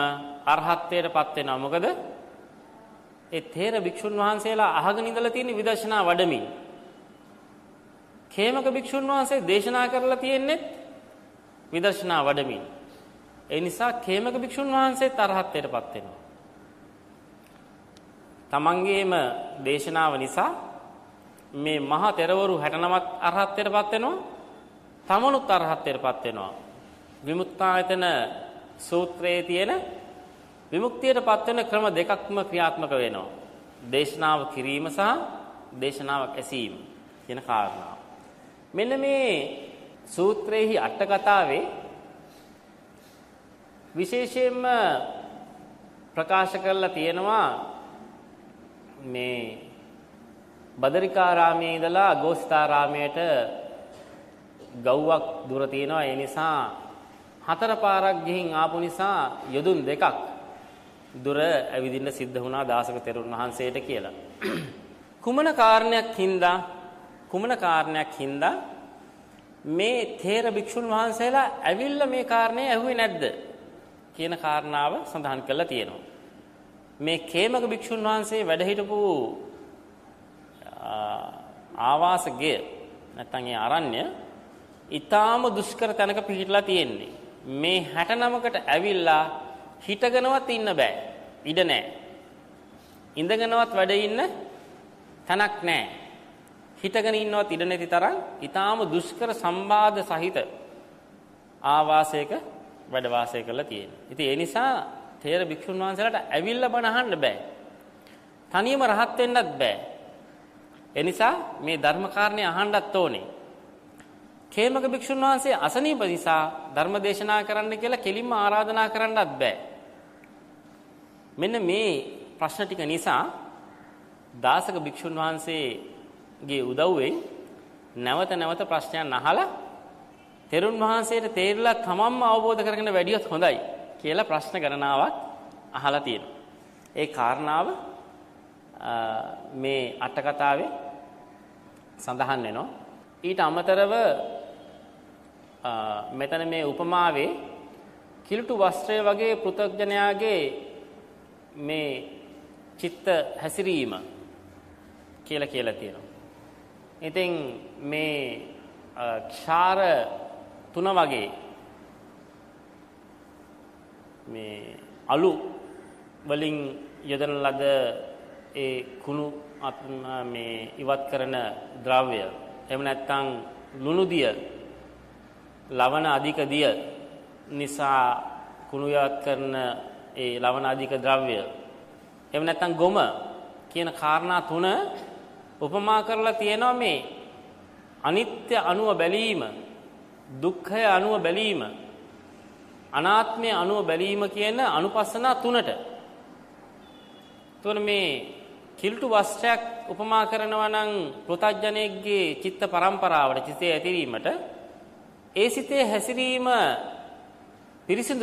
අරහත්ත්වයටපත් වෙනවා. මොකද ඒ තේර භික්ෂුන් වහන්සේලා අහගෙන ඉඳලා තියෙන විදර්ශනා වඩමින් khemaka භික්ෂුන් වහන්සේ දේශනා කරලා තියෙන්නේ විදර්ශනා වඩමින් ඒ නිසා කේමක භික්ෂුන් වහන්සේ තරහත්ත්වයටපත් වෙනවා. තමන්ගේම දේශනාව නිසා මේ මහා තෙරවරු 69ක් අරහත්ත්වයටපත් වෙනවා. තමනුත් අරහත්ත්වයටපත් වෙනවා. විමුක්තායතන සූත්‍රයේ තියෙන විමුක්තියටපත් වෙන ක්‍රම දෙකක්ම ක්‍රියාත්මක වෙනවා. දේශනාව කිරීම සහ දේශනාවක් ඇසීම කියන කාරණා. මෙන්න මේ සූත්‍රයේහි අට කතාවේ විශේෂයෙන්ම ප්‍රකාශ කරලා තියෙනවා මේ බදරිකාරාමයේ ඉඳලා අගෝස්තාරාමයට ගව්වක් දුර තියෙනවා ඒ නිසා හතර පාරක් ගිහින් ආපු නිසා යොදුන් දෙකක් දුර ඇවිදින්න සිද්ධ වුණා දාසක තෙරුන් වහන්සේට කියලා. කුමන කාරණයක් හින්දා කුමන කාරණයක් හින්දා මේ තේර භික්ෂුන් වහන්සේලා ඇවිල්ලා මේ කාරණේ ඇහුවේ නැද්ද කියන කාරණාව සඳහන් කරලා තියෙනවා. මේ කේමක භික්ෂුන් වහන්සේ වැඩ හිටපු ආවාසගය නැත්නම් ඒ අරණ්‍ය ඊටාම දුෂ්කර තැනක පිහිටලා තියෙන්නේ. මේ 69කට ඇවිල්ලා හිටගෙනවත් ඉන්න බෑ. ඉඩ නැහැ. ඉඳගෙනවත් වැඩ ඉන්න තැනක් නැහැ. හිටගෙන ඉන්නවත් ඉඩ නැති තරම් ඊටාම දුෂ්කර සම්බාධ සහිත ආවාසයක වැඩ වාසය කරලා තියෙන්නේ. ඉතින් ඒ නිසා තේර භික්ෂුන් වහන්සේලාට ඇවිල්ලා බණ අහන්න බෑ. තනියම රහත් වෙන්නත් බෑ. එනිසා මේ ධර්ම කාරණේ අහන්නත් ඕනේ. කේමක භික්ෂුන් වහන්සේ අසනීප නිසා ධර්ම දේශනා කරන්න කියලා කෙලින්ම ආරාධනා කරන්නත් බෑ. මෙන්න මේ ප්‍රශ්න ටික නිසා දාසක භික්ෂුන් වහන්සේගේ උදව්වෙන් නැවත නැවත ප්‍රශ්නයන් අහලා තෙරුන් වහන්සේට තේරිලා තමන්ම අවබෝධ කරගෙන වැඩියොත් හොඳයි කියලා ප්‍රශ්න ගණනාවක් අහලා තියෙනවා. ඒ කාරණාව මේ අට කතාවේ සඳහන් වෙනවා. ඊට අමතරව මෙතන මේ උපමාවේ කිලුටු වස්ත්‍රය වගේ පෘථග්ජනයාගේ මේ චිත්ත හැසිරීම කියලා කියලා තියෙනවා. ඉතින් මේ ක්ෂාර තුන වගේ. මේ අලු වලින් යොදන ලද ඒ කුණු මේ ඉවත් කරන ද්‍රව්‍ය. එහෙම නැත්නම් ලුණු දිය ලවණ අධික දිය නිසා කුණු ඉවත් කරන ඒ ලවණ අධික ද්‍රව්‍ය. එහෙම නැත්නම් ගොම කියන කාරණා තුන උපමා කරලා තියෙනවා මේ අනිත්‍ය අනුව බැලීම. දුක්ඛය අනුව බැලීම අනාත්මය අනුව බැලීම කියන අනුපස්සනා තුනට. එතකොට මේ කිල්ටු වස්ත්‍රයක් උපමා කරනවා නම් පෘථජ්ජනෙක්ගේ චිත්ත පරම්පරාවට චිතේ ඇතිරීමට ඒ සිතේ හැසිරීම පිරිසිදු